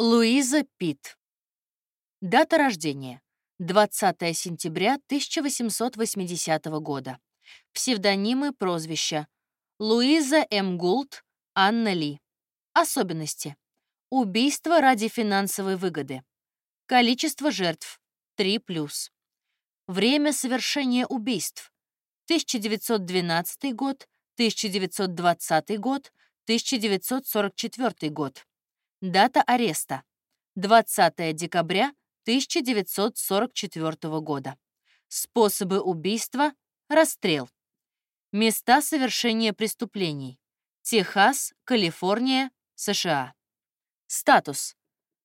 Луиза Пит. Дата рождения. 20 сентября 1880 года. Псевдонимы, прозвища. Луиза М. Гулт, Анна Ли. Особенности. Убийство ради финансовой выгоды. Количество жертв. 3+. Время совершения убийств. 1912 год, 1920 год, 1944 год. Дата ареста. 20 декабря 1944 года. Способы убийства — расстрел. Места совершения преступлений. Техас, Калифорния, США. Статус.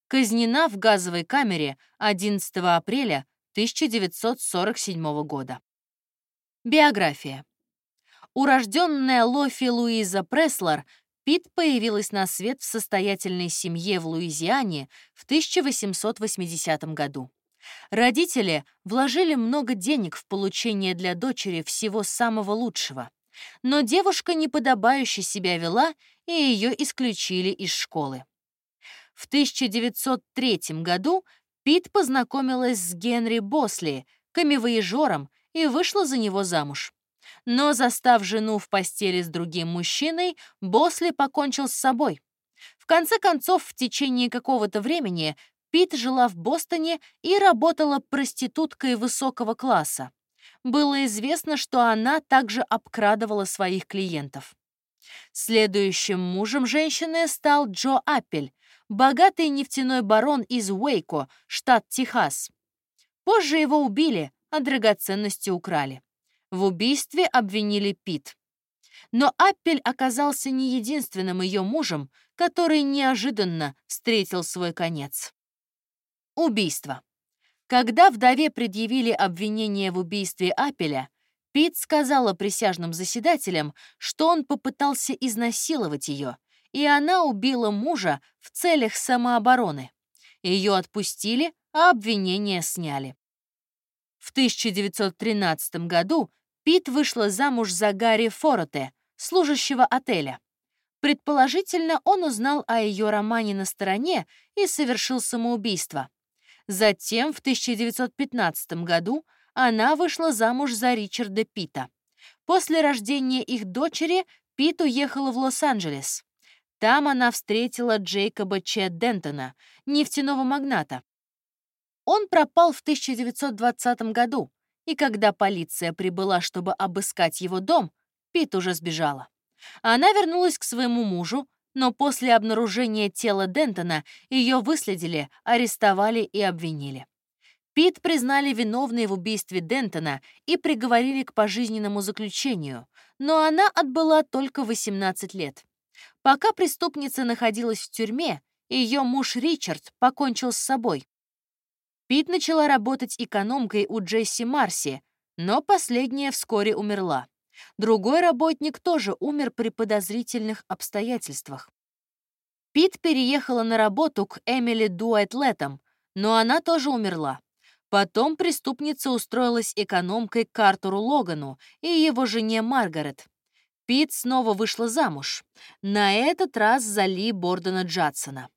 Казнена в газовой камере 11 апреля 1947 года. Биография. Урожденная Лофи Луиза Преслер Пит появилась на свет в состоятельной семье в Луизиане в 1880 году. Родители вложили много денег в получение для дочери всего самого лучшего. Но девушка неподобающе себя вела, и ее исключили из школы. В 1903 году Пит познакомилась с Генри Босли, камевоежором, и вышла за него замуж. Но, застав жену в постели с другим мужчиной, Босли покончил с собой. В конце концов, в течение какого-то времени Пит жила в Бостоне и работала проституткой высокого класса. Было известно, что она также обкрадывала своих клиентов. Следующим мужем женщины стал Джо Аппель, богатый нефтяной барон из Уэйко, штат Техас. Позже его убили, а драгоценности украли. В убийстве обвинили Пит. Но Аппель оказался не единственным ее мужем, который неожиданно встретил свой конец. Убийство. Когда вдове предъявили обвинение в убийстве Аппеля, Пит сказала присяжным заседателям, что он попытался изнасиловать ее, и она убила мужа в целях самообороны. Ее отпустили, а обвинения сняли. В 1913 году Пит вышла замуж за Гарри Фороте, служащего отеля. Предположительно, он узнал о ее романе на стороне и совершил самоубийство. Затем, в 1915 году, она вышла замуж за Ричарда Пита. После рождения их дочери Пит уехала в Лос-Анджелес. Там она встретила Джейкоба Че Дентона, нефтяного магната. Он пропал в 1920 году, и когда полиция прибыла, чтобы обыскать его дом, Пит уже сбежала. Она вернулась к своему мужу, но после обнаружения тела Дентона ее выследили, арестовали и обвинили. Пит признали виновной в убийстве Дентона и приговорили к пожизненному заключению, но она отбыла только 18 лет. Пока преступница находилась в тюрьме, ее муж Ричард покончил с собой, Пит начала работать экономкой у Джесси Марси, но последняя вскоре умерла. Другой работник тоже умер при подозрительных обстоятельствах. Пит переехала на работу к Эмили Дуайтлетом, но она тоже умерла. Потом преступница устроилась экономкой к Артуру Логану и его жене Маргарет. Пит снова вышла замуж, на этот раз за Ли Бордона Джадсона.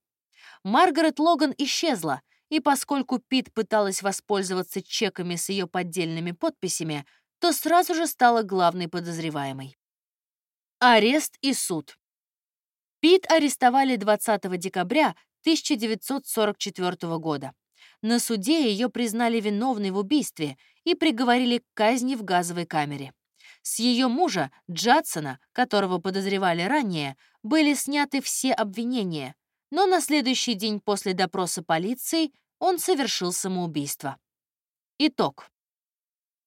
Маргарет Логан исчезла, и поскольку Пит пыталась воспользоваться чеками с ее поддельными подписями, то сразу же стала главной подозреваемой. Арест и суд. Пит арестовали 20 декабря 1944 года. На суде ее признали виновной в убийстве и приговорили к казни в газовой камере. С ее мужа, Джадсона, которого подозревали ранее, были сняты все обвинения, но на следующий день после допроса полиции он совершил самоубийство. Итог.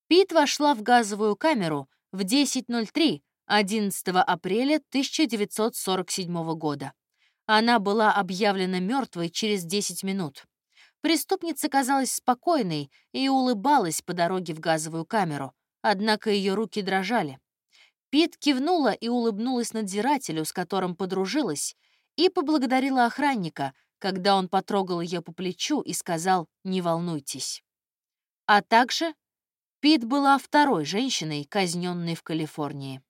Пит вошла в газовую камеру в 10.03 11 апреля 1947 года. Она была объявлена мертвой через 10 минут. Преступница казалась спокойной и улыбалась по дороге в газовую камеру, однако ее руки дрожали. Пит кивнула и улыбнулась надзирателю, с которым подружилась, и поблагодарила охранника, когда он потрогал ее по плечу и сказал «Не волнуйтесь». А также Пит была второй женщиной, казненной в Калифорнии.